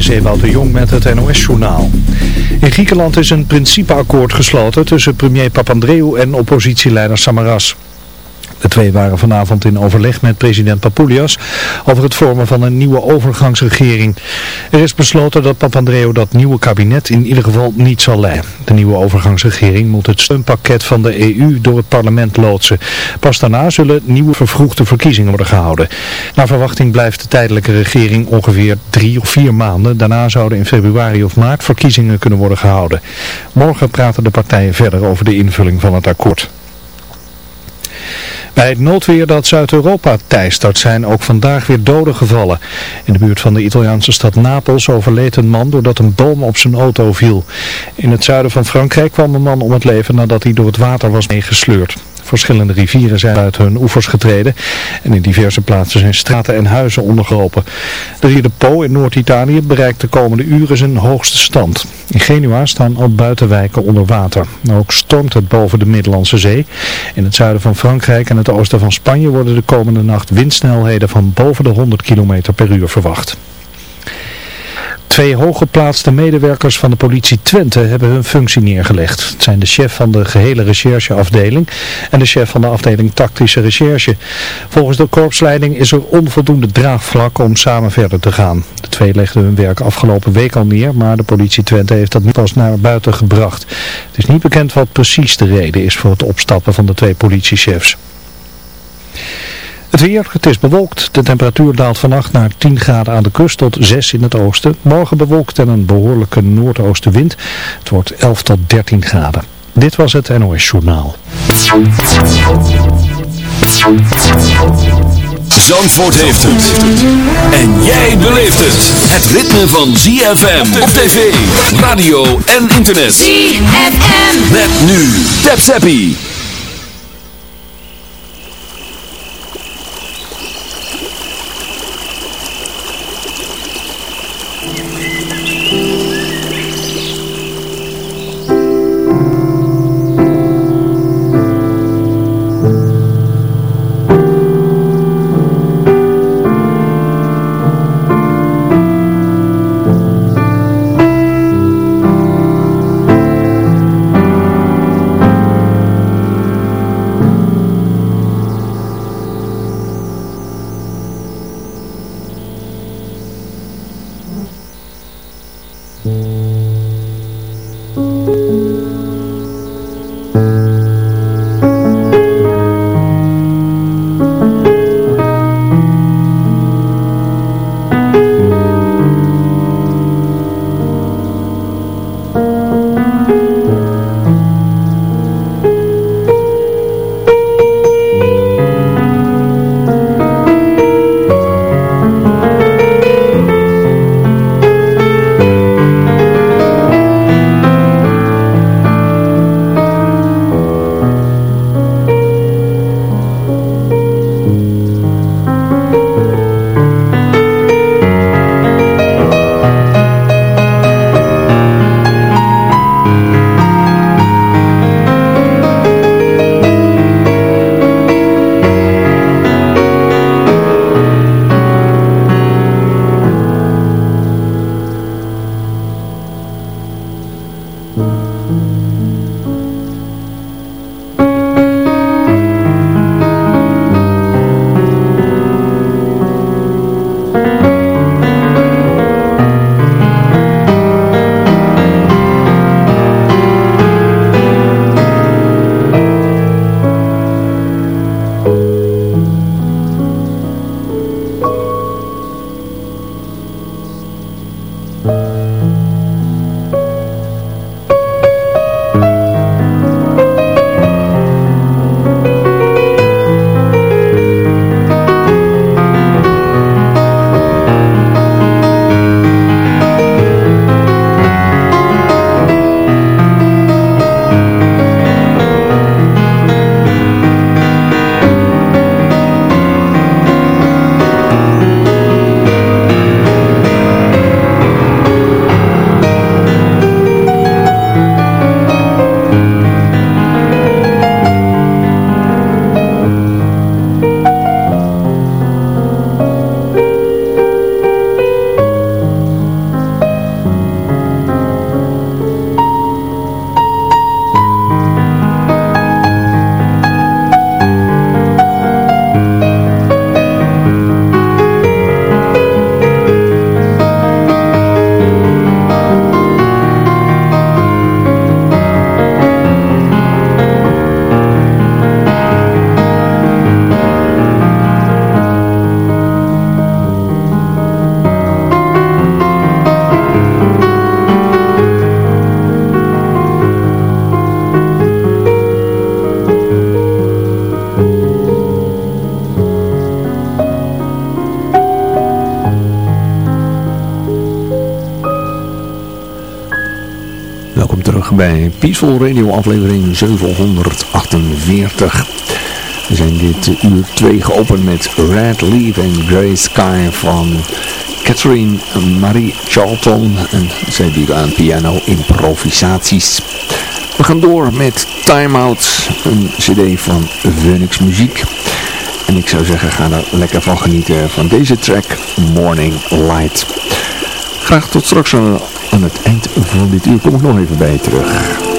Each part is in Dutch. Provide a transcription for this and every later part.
is de Jong met het NOS-journaal. In Griekenland is een principeakkoord gesloten tussen premier Papandreou en oppositieleider Samaras. De twee waren vanavond in overleg met president Papoulias over het vormen van een nieuwe overgangsregering. Er is besloten dat Papandreou dat nieuwe kabinet in ieder geval niet zal leiden. De nieuwe overgangsregering moet het steunpakket van de EU door het parlement loodsen. Pas daarna zullen nieuwe vervroegde verkiezingen worden gehouden. Naar verwachting blijft de tijdelijke regering ongeveer drie of vier maanden. Daarna zouden in februari of maart verkiezingen kunnen worden gehouden. Morgen praten de partijen verder over de invulling van het akkoord. Bij het noodweer dat Zuid-Europa teistert zijn ook vandaag weer doden gevallen. In de buurt van de Italiaanse stad Napels overleed een man doordat een boom op zijn auto viel. In het zuiden van Frankrijk kwam een man om het leven nadat hij door het water was meegesleurd. Verschillende rivieren zijn uit hun oevers getreden en in diverse plaatsen zijn straten en huizen ondergelopen. De rier de Po in Noord-Italië bereikt de komende uren zijn hoogste stand. In Genua staan al buitenwijken onder water. Ook stormt het boven de Middellandse Zee. In het zuiden van Frankrijk en het oosten van Spanje worden de komende nacht windsnelheden van boven de 100 km per uur verwacht. Twee hooggeplaatste medewerkers van de politie Twente hebben hun functie neergelegd. Het zijn de chef van de gehele rechercheafdeling en de chef van de afdeling tactische recherche. Volgens de korpsleiding is er onvoldoende draagvlak om samen verder te gaan. De twee legden hun werk afgelopen week al neer, maar de politie Twente heeft dat niet pas naar buiten gebracht. Het is niet bekend wat precies de reden is voor het opstappen van de twee politiechefs. Het weer, het is bewolkt. De temperatuur daalt vannacht naar 10 graden aan de kust tot 6 in het oosten. Morgen bewolkt en een behoorlijke noordoostenwind. Het wordt 11 tot 13 graden. Dit was het NOS Journaal. Zandvoort heeft het. En jij beleeft het. Het ritme van ZFM op tv, radio en internet. ZFM. Met nu. Tap Zappie. Bij Peaceful Radio aflevering 748. We zijn dit uur 2 geopend met Red Leaf and Grey Sky van Catherine Marie Charlton. En zij doet aan piano improvisaties. We gaan door met Time Out, een cd van Phoenix Muziek. En ik zou zeggen, ga er lekker van genieten van deze track, Morning Light. Graag tot straks aan het eind van dit uur kom ik nog even bij terug.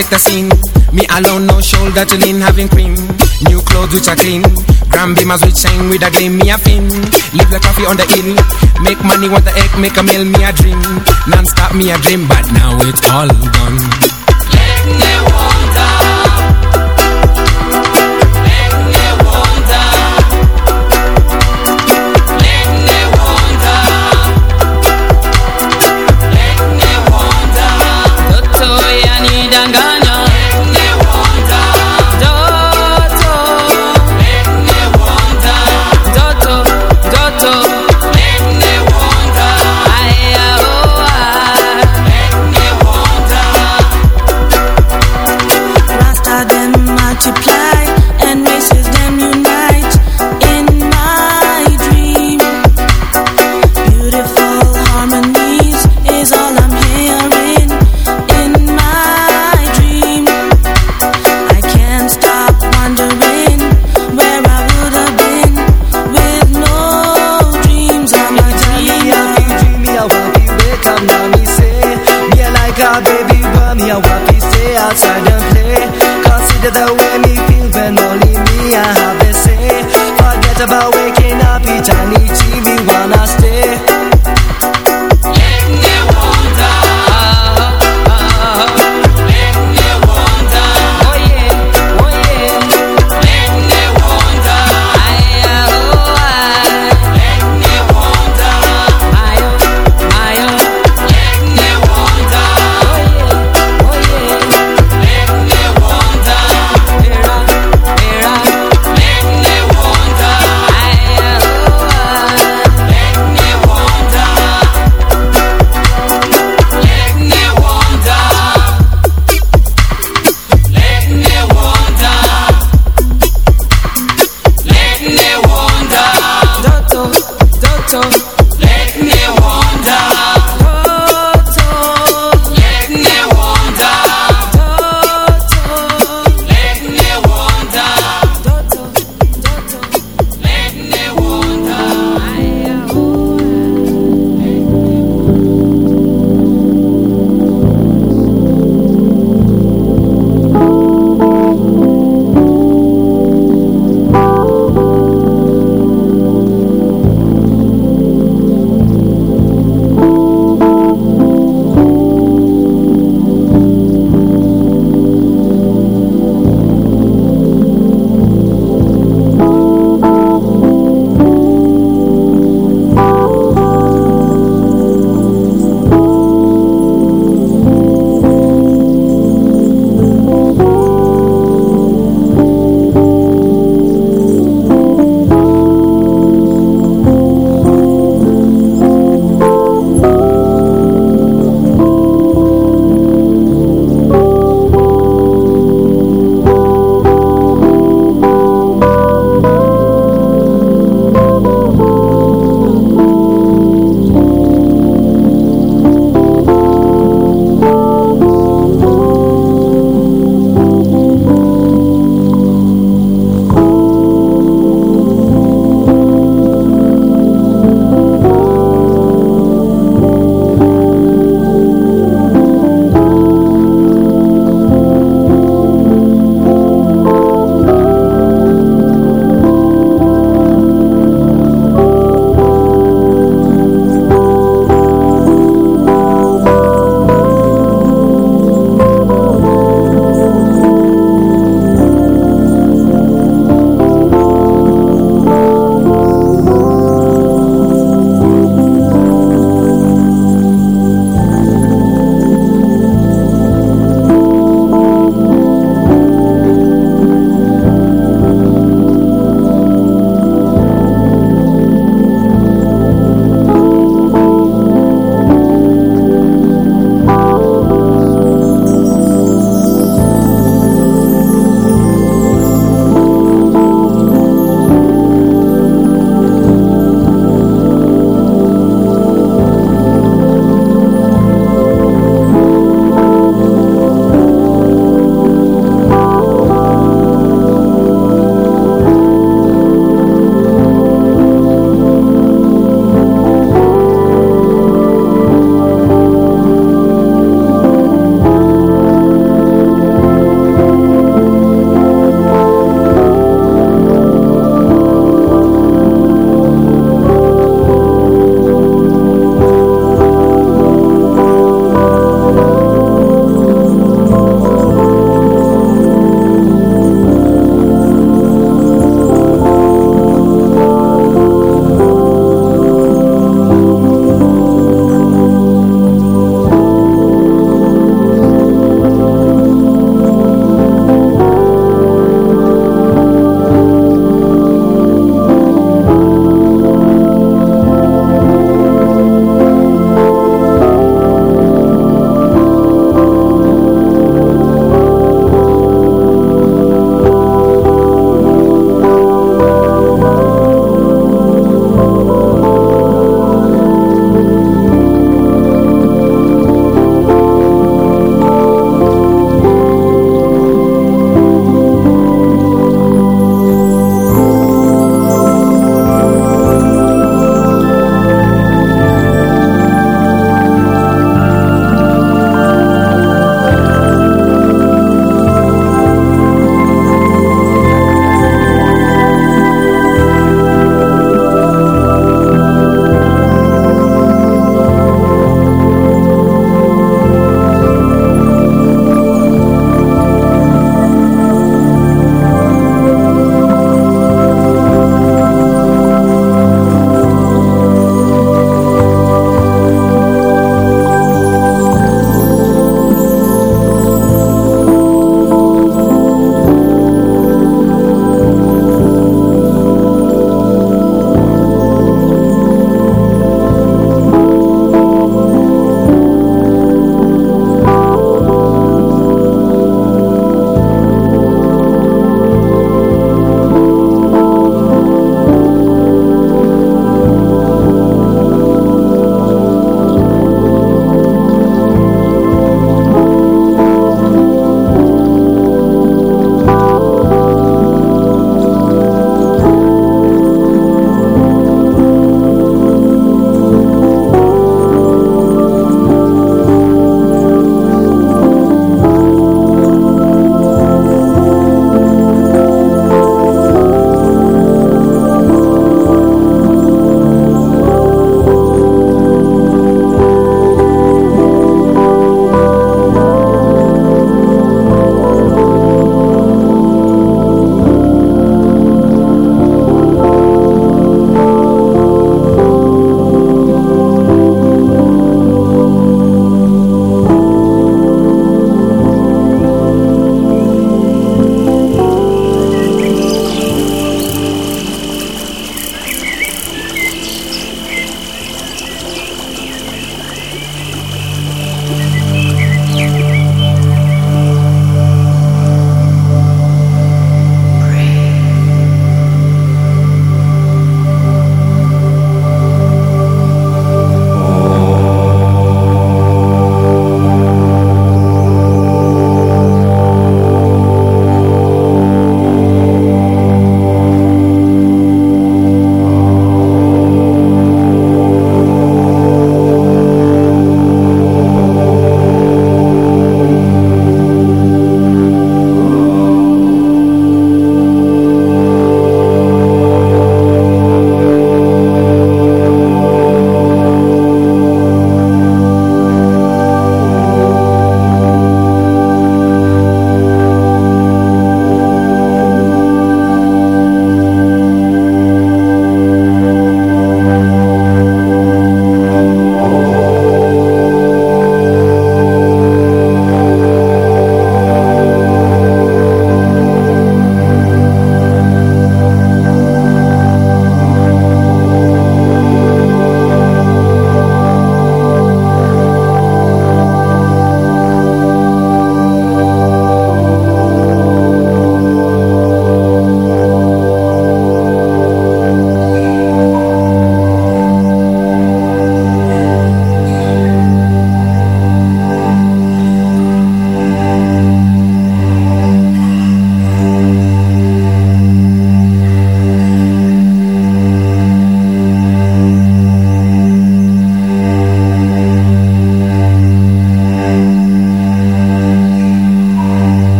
Take the scene. Me alone, no shoulder to lean, having cream. New clothes which are clean. Grand beamers which shine with a gleam. Me a fin. Live like coffee on the hill. Make money, want the egg, make a meal. Me a dream. Non-stop, me a dream, but now it's all gone. Let me wonder.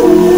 Oh.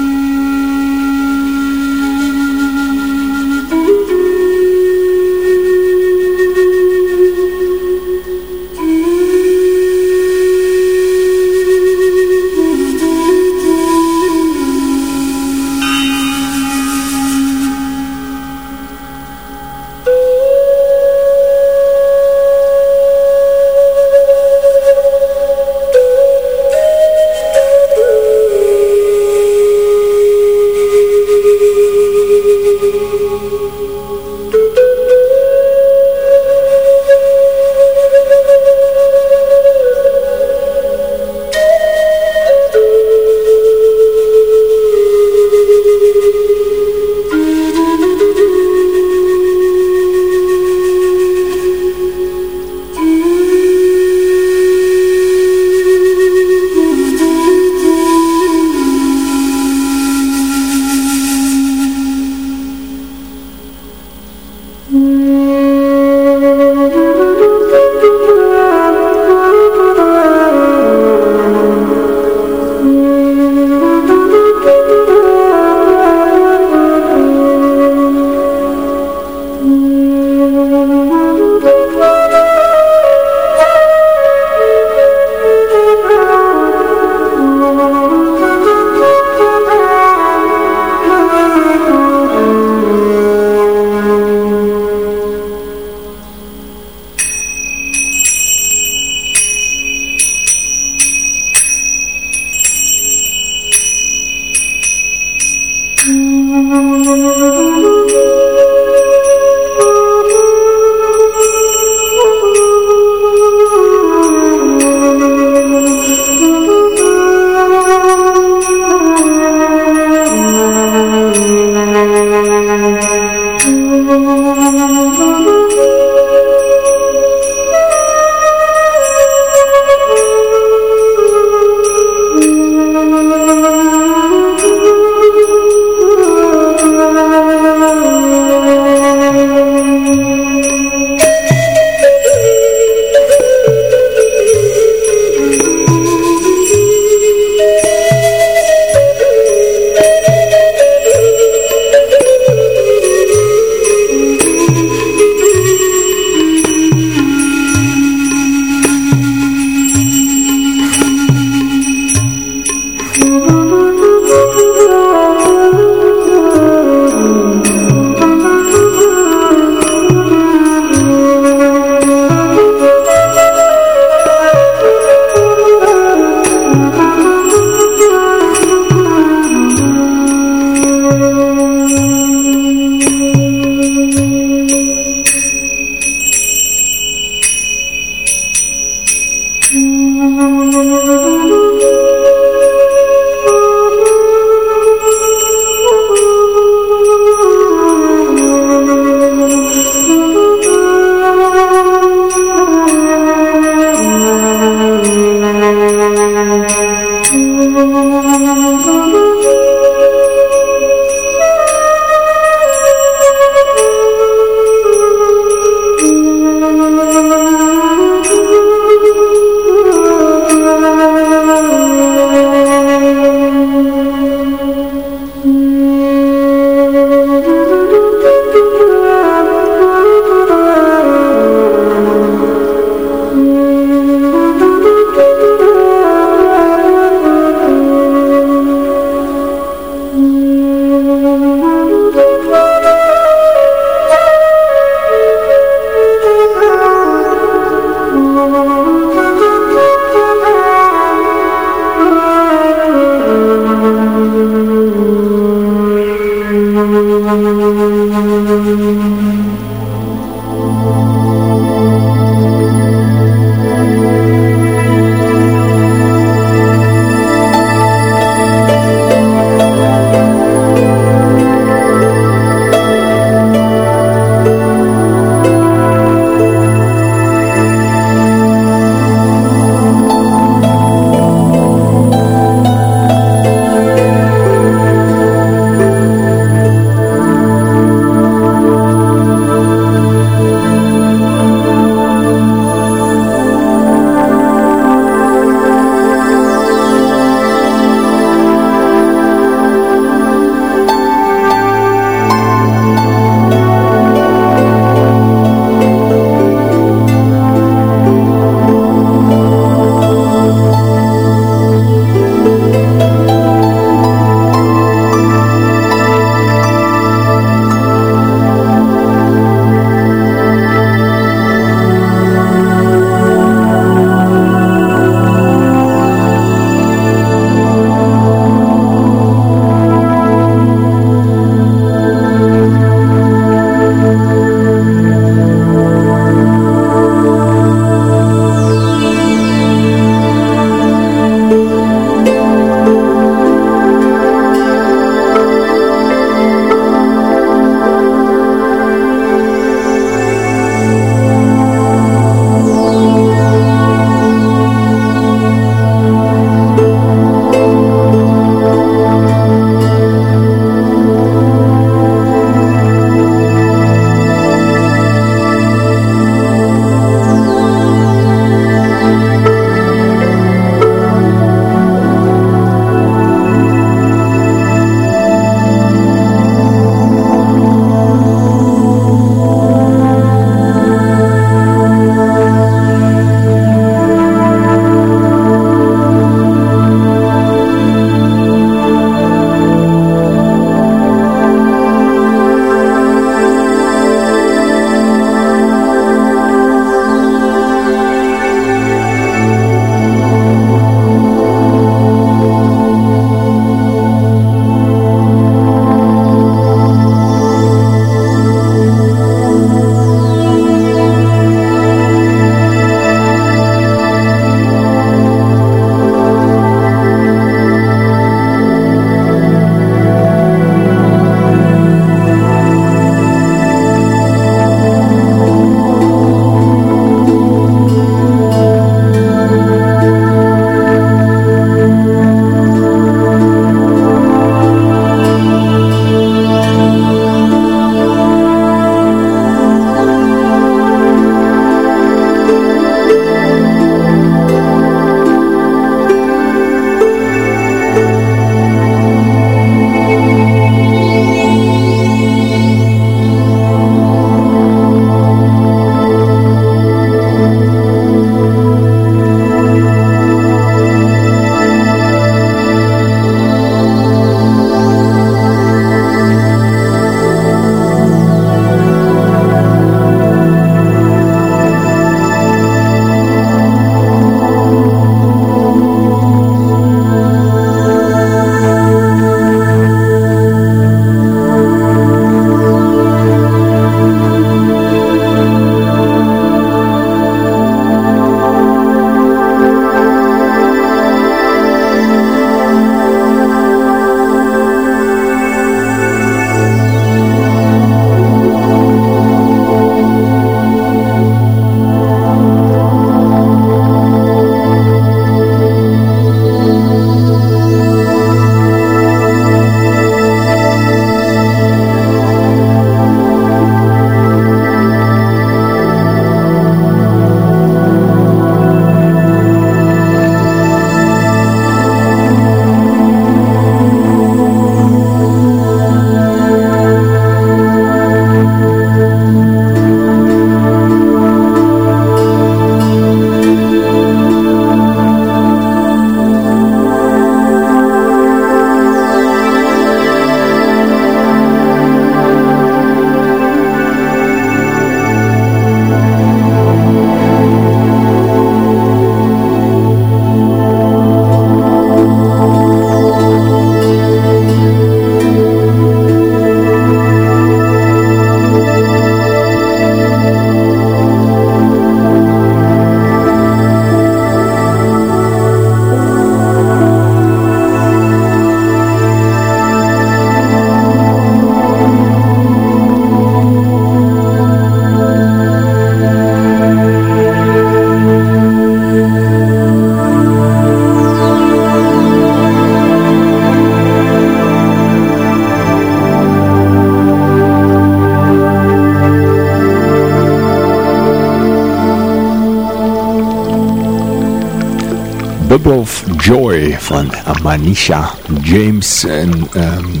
Van Manisha James. En um,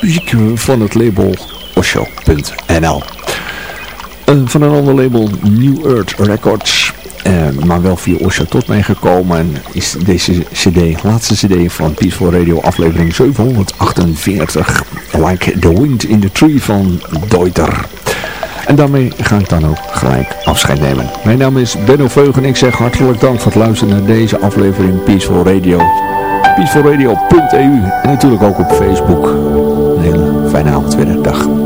muziek van het label Osho.nl. Uh, van een ander label New Earth Records. Uh, maar wel via Osho tot mij gekomen. En is deze cd, laatste cd van Peaceful Radio aflevering 748. Like the Wind in the Tree van Deuter. En daarmee ga ik dan ook gelijk afscheid nemen. Mijn naam is Benno Veug en ik zeg hartelijk dank voor het luisteren naar deze aflevering Peaceful Radio. Peacefulradio.eu en natuurlijk ook op Facebook. Een hele fijne avond weer. Dag.